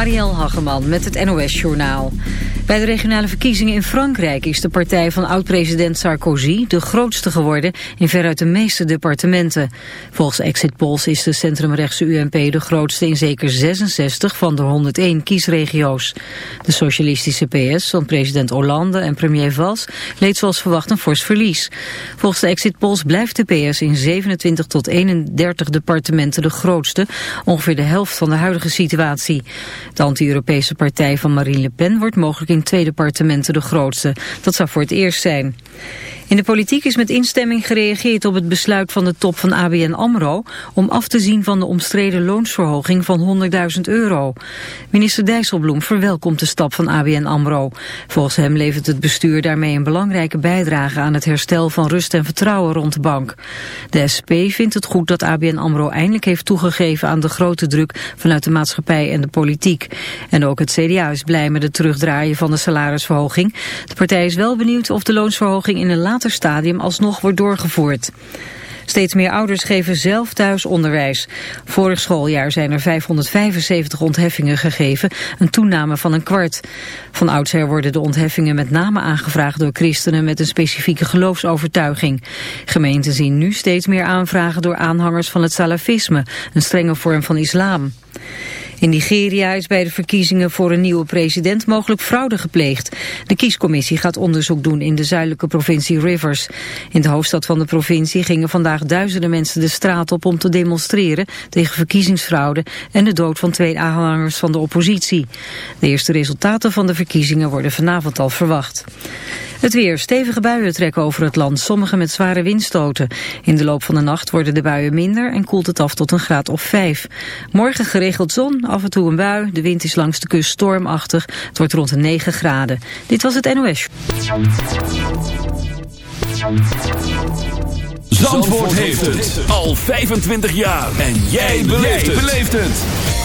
Marielle Hageman met het NOS Journaal. Bij de regionale verkiezingen in Frankrijk is de partij van oud-president Sarkozy de grootste geworden in veruit de meeste departementen. Volgens exit polls is de centrumrechtse UMP de grootste in zeker 66 van de 101 kiesregio's. De socialistische PS van president Hollande en premier Valls leed zoals verwacht een fors verlies. Volgens de exit polls blijft de PS in 27 tot 31 departementen de grootste, ongeveer de helft van de huidige situatie. De anti-Europese partij van Marine Le Pen wordt mogelijk in twee departementen de grootste. Dat zou voor het eerst zijn. In de politiek is met instemming gereageerd op het besluit van de top van ABN AMRO... om af te zien van de omstreden loonsverhoging van 100.000 euro. Minister Dijsselbloem verwelkomt de stap van ABN AMRO. Volgens hem levert het bestuur daarmee een belangrijke bijdrage... aan het herstel van rust en vertrouwen rond de bank. De SP vindt het goed dat ABN AMRO eindelijk heeft toegegeven... aan de grote druk vanuit de maatschappij en de politiek. En ook het CDA is blij met het terugdraaien van de salarisverhoging. De partij is wel benieuwd of de loonsverhoging in een later stadium alsnog wordt doorgevoerd. Steeds meer ouders geven zelf thuis onderwijs. Vorig schooljaar zijn er 575 ontheffingen gegeven, een toename van een kwart. Van oudsher worden de ontheffingen met name aangevraagd door christenen met een specifieke geloofsovertuiging. Gemeenten zien nu steeds meer aanvragen door aanhangers van het salafisme, een strenge vorm van islam. In Nigeria is bij de verkiezingen voor een nieuwe president mogelijk fraude gepleegd. De kiescommissie gaat onderzoek doen in de zuidelijke provincie Rivers. In de hoofdstad van de provincie gingen vandaag duizenden mensen de straat op om te demonstreren tegen verkiezingsfraude en de dood van twee aanhangers van de oppositie. De eerste resultaten van de verkiezingen worden vanavond al verwacht. Het weer. Stevige buien trekken over het land, sommige met zware windstoten. In de loop van de nacht worden de buien minder en koelt het af tot een graad of 5. Morgen geregeld zon, af en toe een bui. De wind is langs de kust stormachtig. Het wordt rond de 9 graden. Dit was het NOS. Zandvoort heeft het al 25 jaar. En jij beleeft het.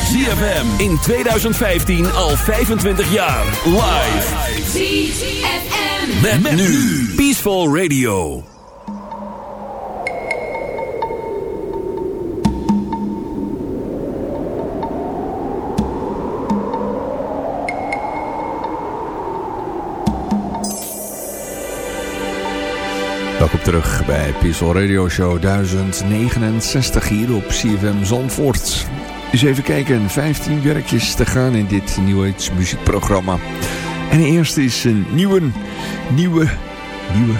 ZFM in 2015 al 25 jaar. Live. ZFM. Met, met nu. Peaceful Radio. Welkom terug bij Peaceful Radio Show 1069 hier op CFM Zandvoort. Eens even kijken, 15 werkjes te gaan in dit nieuwe muziekprogramma. En de eerste is een nieuwe, nieuwe, nieuwe,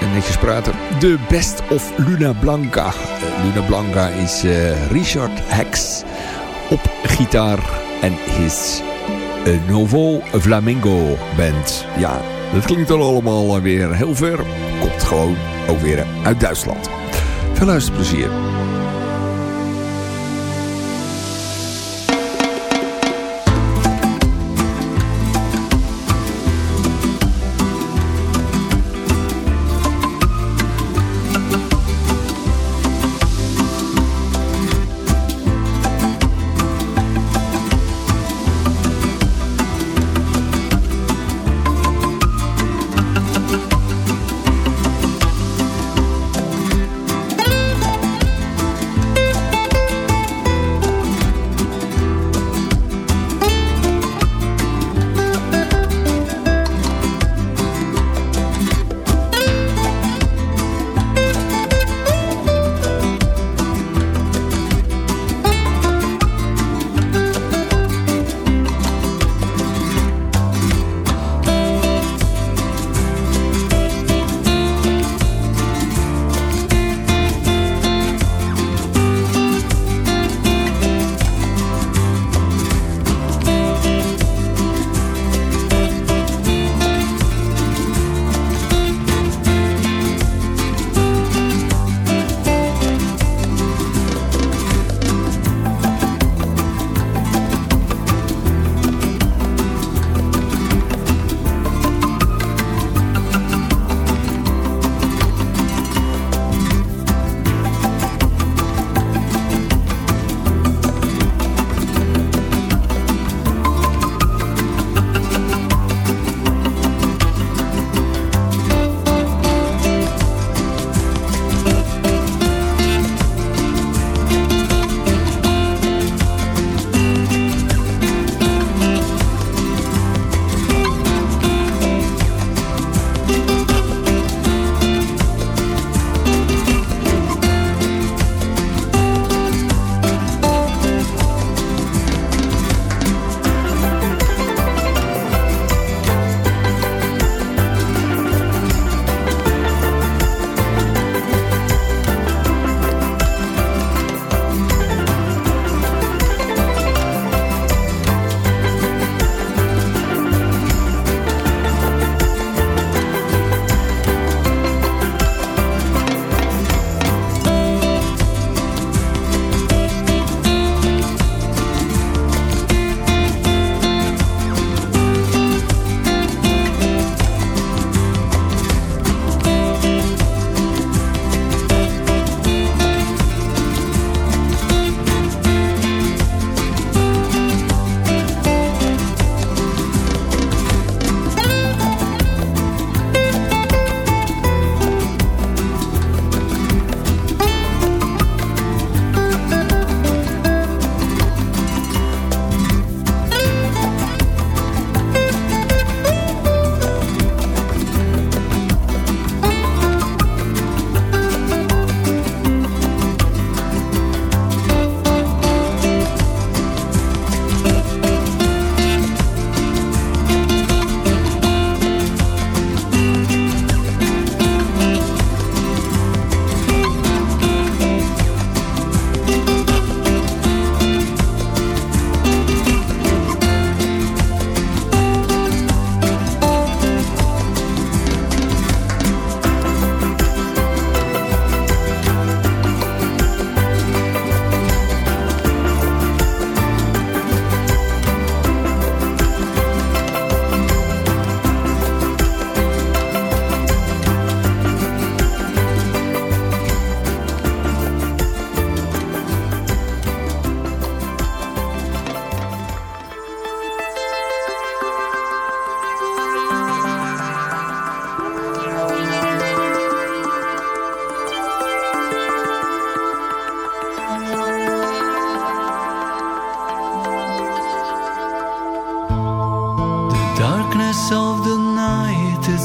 en netjes praten. De Best of Luna Blanca. Uh, Luna Blanca is uh, Richard Hex op gitaar en his uh, Novo Flamingo Band. Ja, dat klinkt er allemaal weer heel ver. Komt gewoon ook weer uit Duitsland. Veel luisterplezier.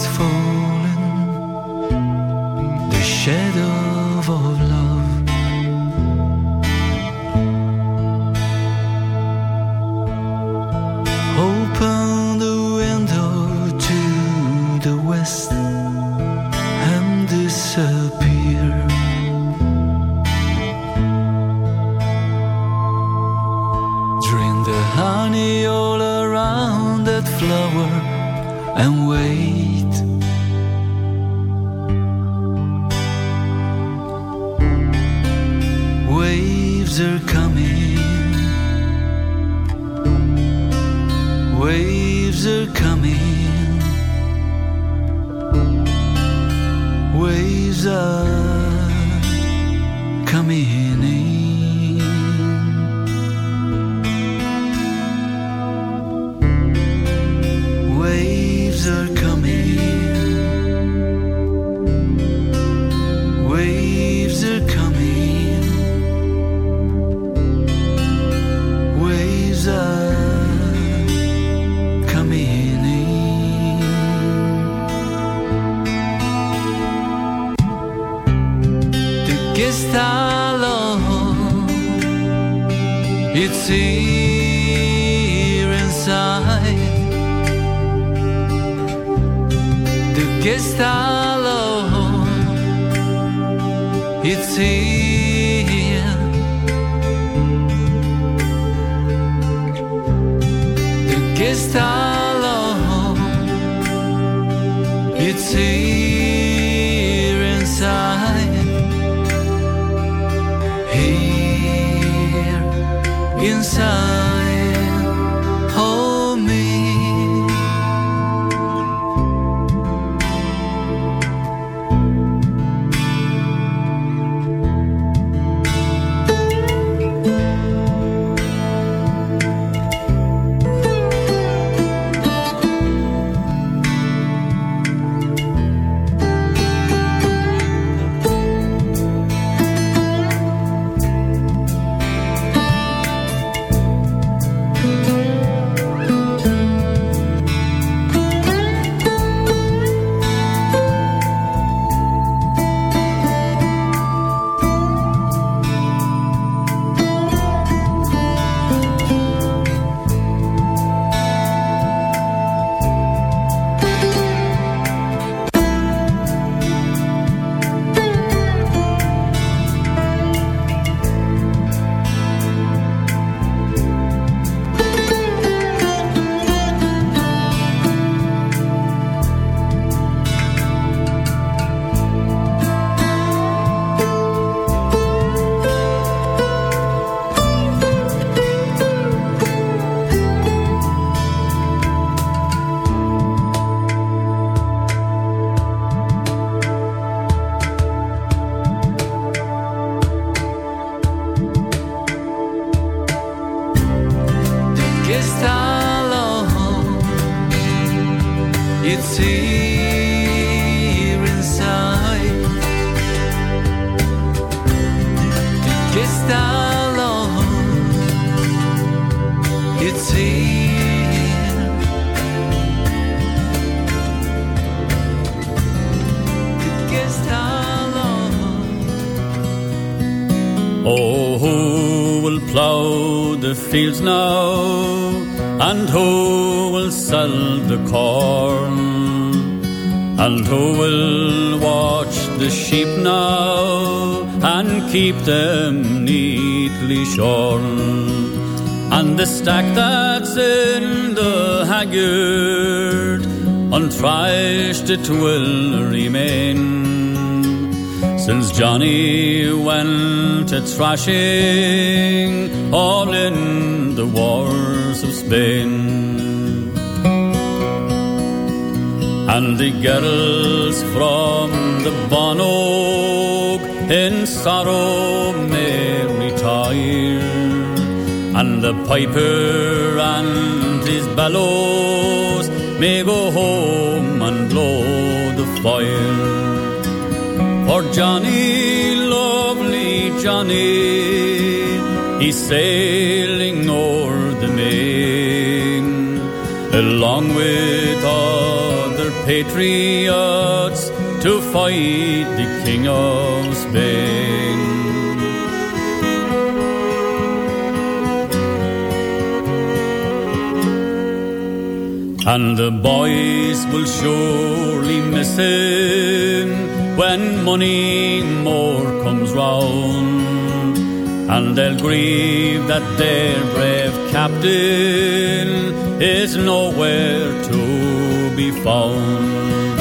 for Oh, fields now, and who will sell the corn? And who will watch the sheep now, and keep them neatly shorn? And the stack that's in the haggard, unthrashed it will remain since Johnny went a thrashing all in the wars of Spain. And the girls from the Bonog in sorrow may retire, and the piper and his bellows may go home and blow the fire. For Johnny, lovely Johnny, he's sailing o'er the main, along with other patriots to fight the King of Spain. And the boys will surely miss him when money more comes round. And they'll grieve that their brave captain is nowhere to be found.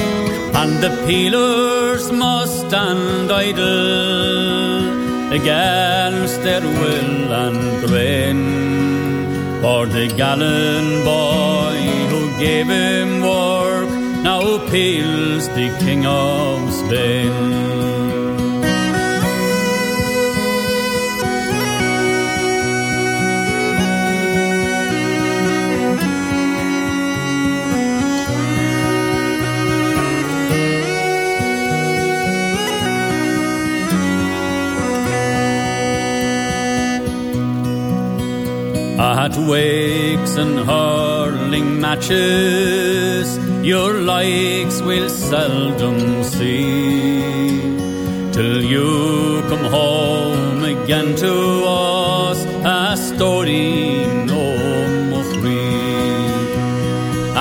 And the peelers must stand idle against their will and grain. For the gallant boy who gave him work, now peels the King of Spain. At wakes and hurling matches, your likes will seldom see. Till you come home again to us, a story no more free.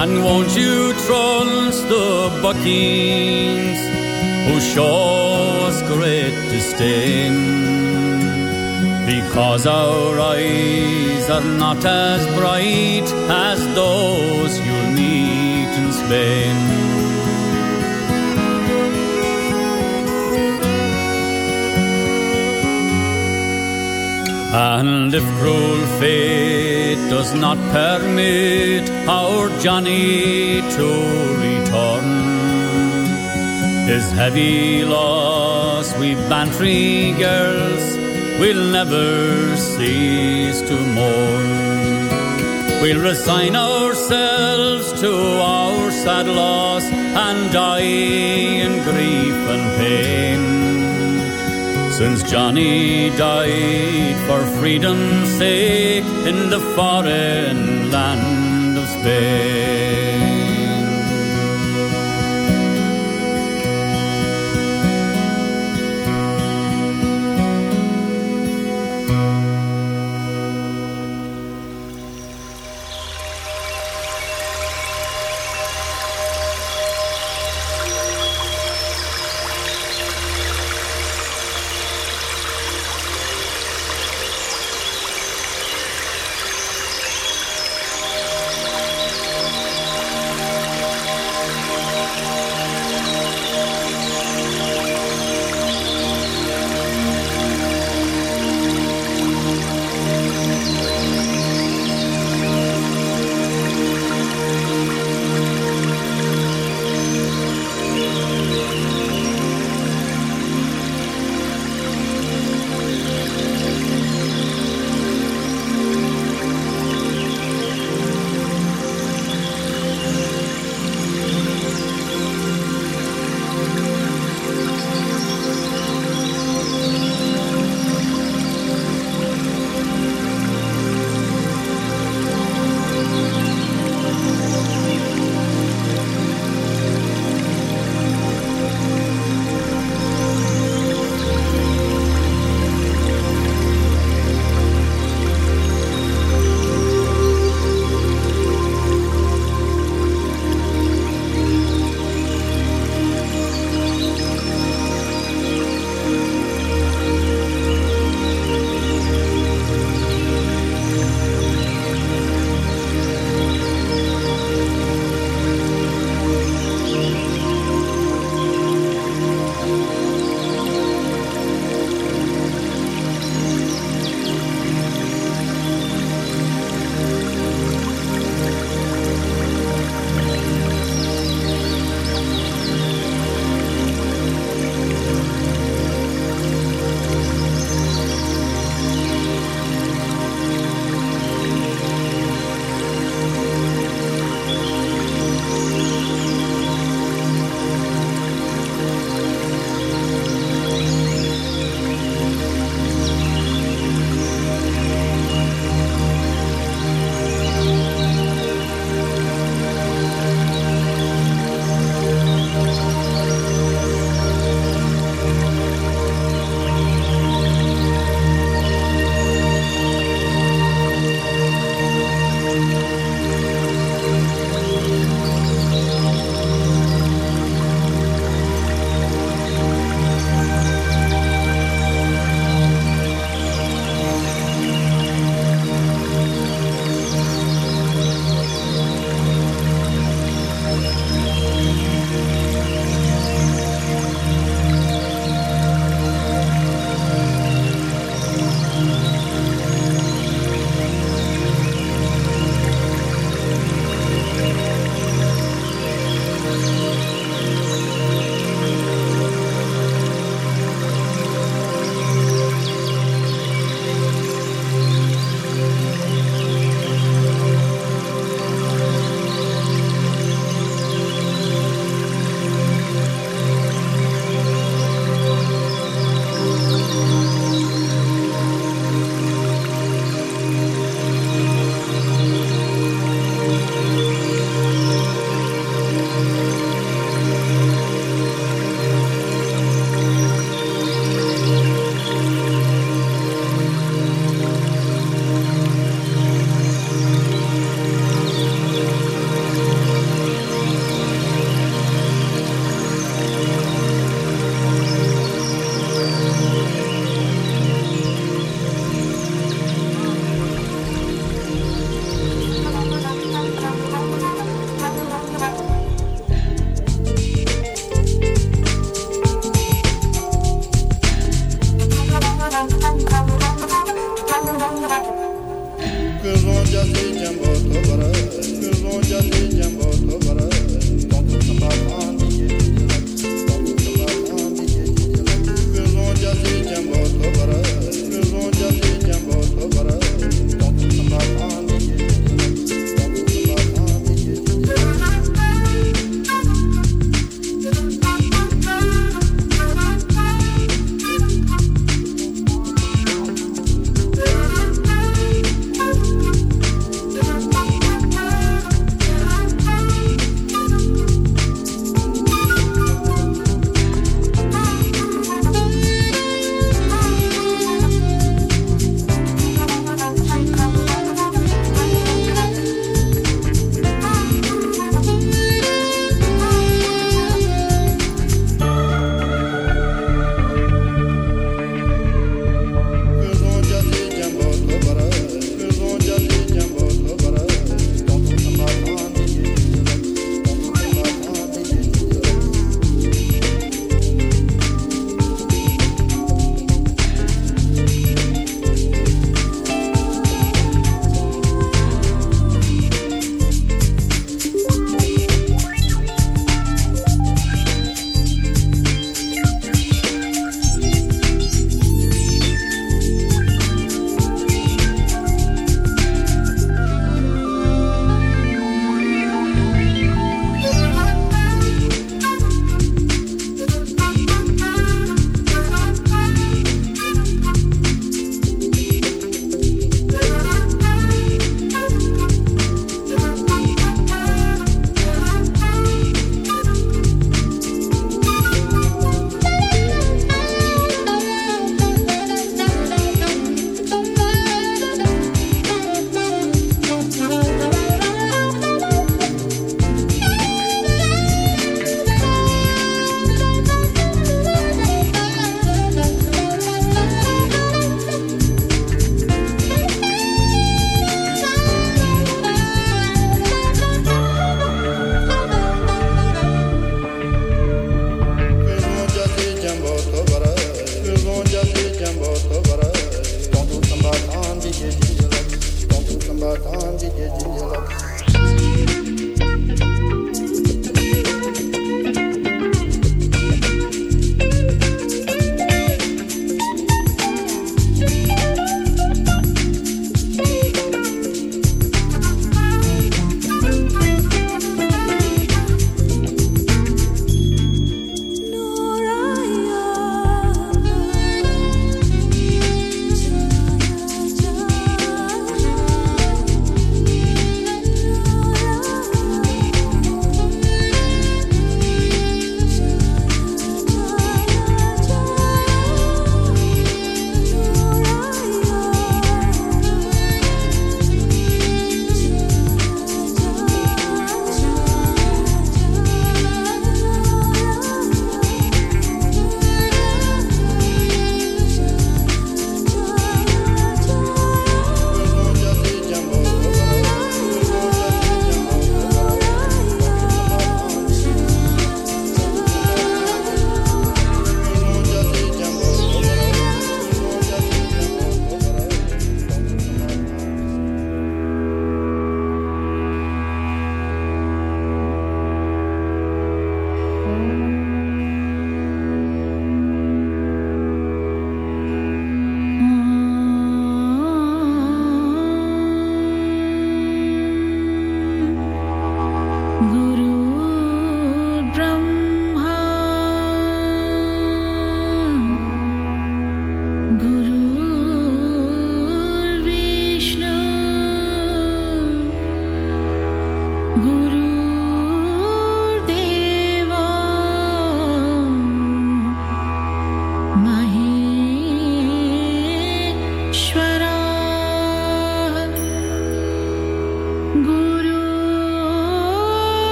And won't you trust the buckings who show us great disdain? Because our eyes are not as bright as those you'll meet in Spain. And if cruel fate does not permit our Johnny to return, his heavy loss we Bantry girls we'll never cease to mourn. We'll resign ourselves to our sad loss and die in grief and pain. Since Johnny died for freedom's sake in the foreign land of Spain.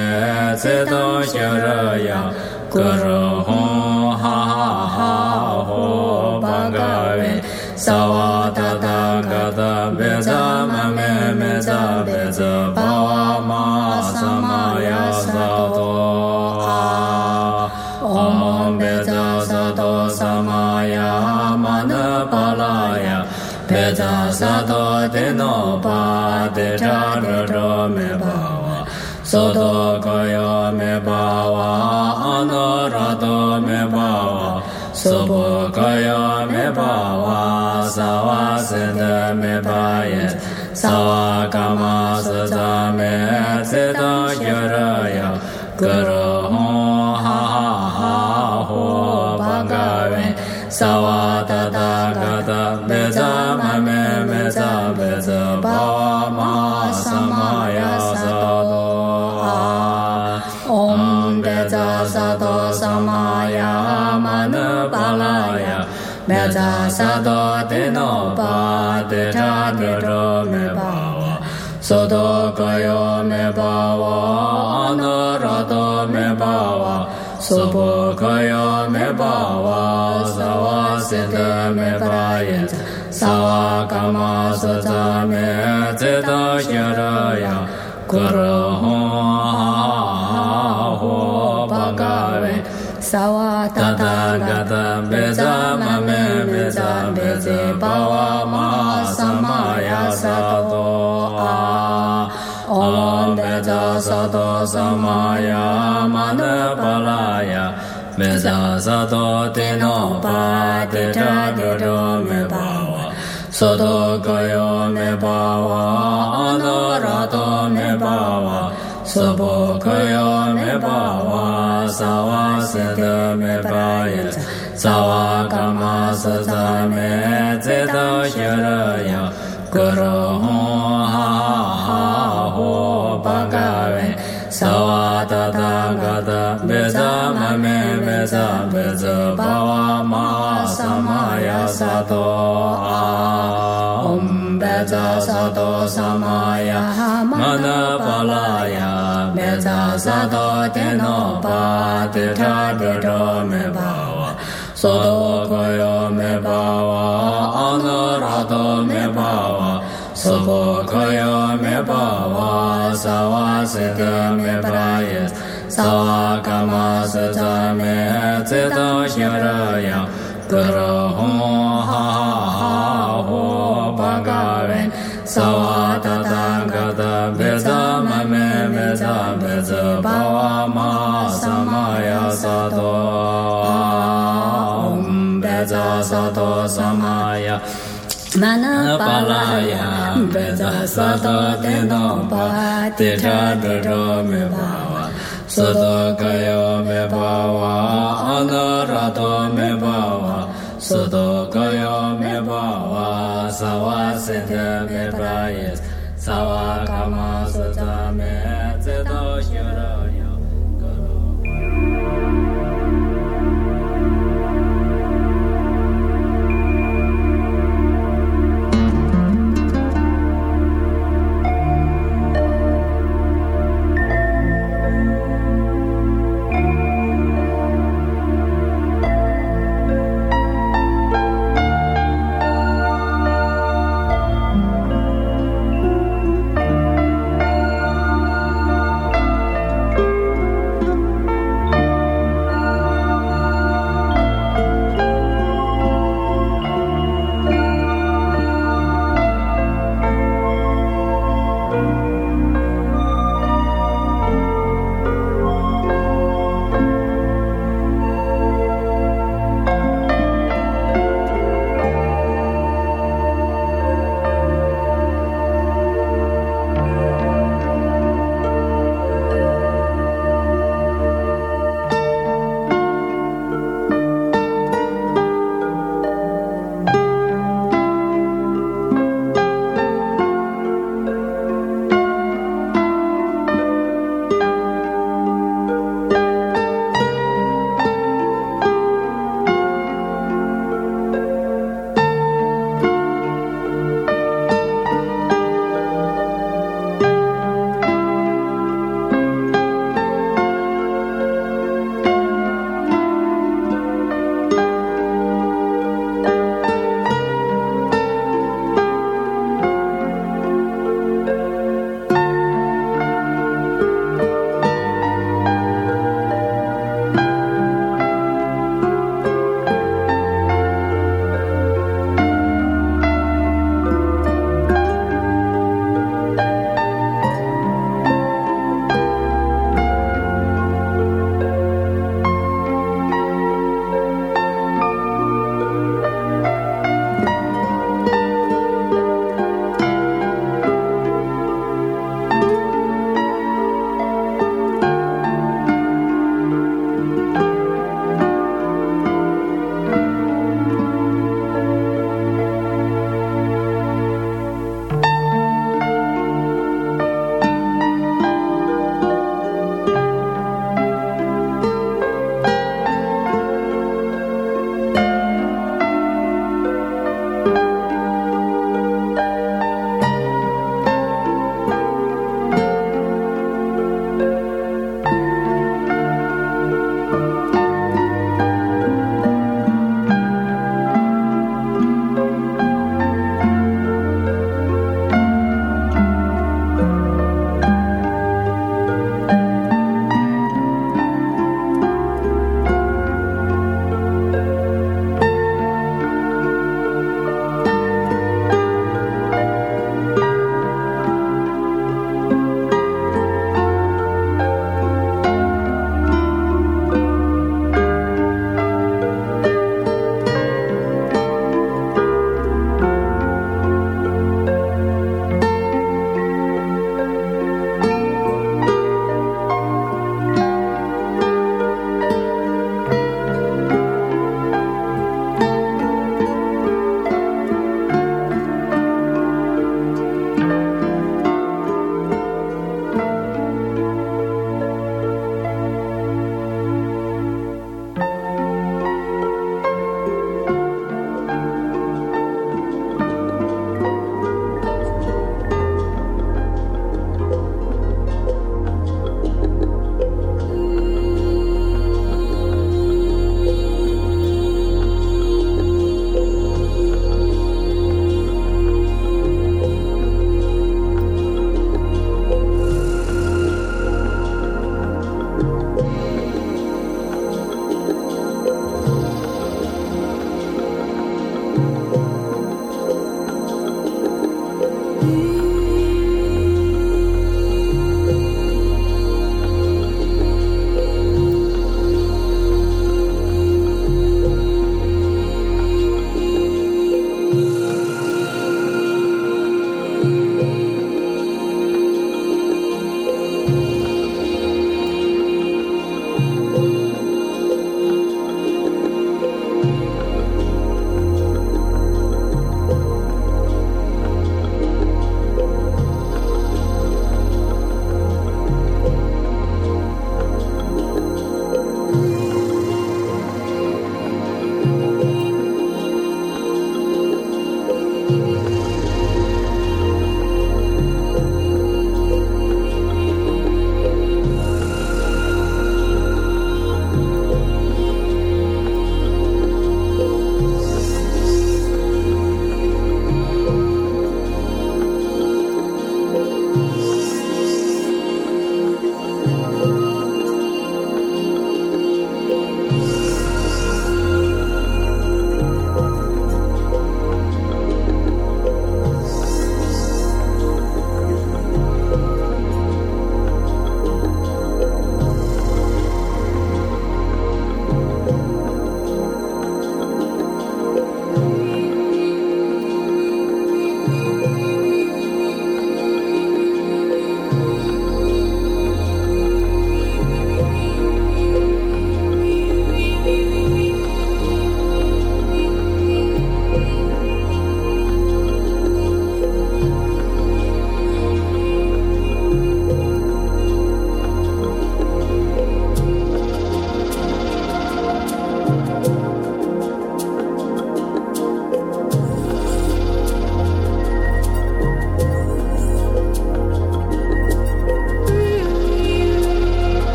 ye tse to xie re ya ge re hong ha ha ha ho pa ga we sa wa ta ta ga ta be za ma me me za be za pa wa ma sa ma ya sa to ha om be za sa to sa ma ya ma na pa la ya pe za sa to te no pa te ra ro ro me pa wa so to sopo kaya mepa wa sawa sende mepa ye sawa kama sata me zeta yara ya karo ho ha ha ha ho banga we sawa Sopakaya me bhava, anarata me bhava, Sopakaya me bhava, sava siddha me bhayat, sava kama sata me teta sharaya, kuraho ho bhagave, sava tathagata beja sato samaya mandapalaya mesa sato tino pa teta dodo me bhava sato kayo me bhava anarato me bhava sabo kayo me bhava sawa seta me bhaya sawa kama sata me zeta shiraya Guru 三贝子巴瓦玛萨玛雅萨多阿，唵贝子萨多萨玛雅玛那巴拉雅，贝子萨多天诺巴提查德多梅巴瓦，索多格哟梅巴瓦，阿那拉多梅巴瓦。sopho kaya me bhava. Sava siddha me praya 萨嘎玛斯扎咩切达西拉雅格罗洪哈吼巴嘎文萨瓦达达嘎达别扎玛咩咩扎别扎巴瓦玛萨玛雅萨多唵别扎萨多萨玛雅 mana palaya beda sato teno pa te cha do do me va sada kaya me bhava anarata me bhava sada kaya me bhava sava siddha me prayas sava kama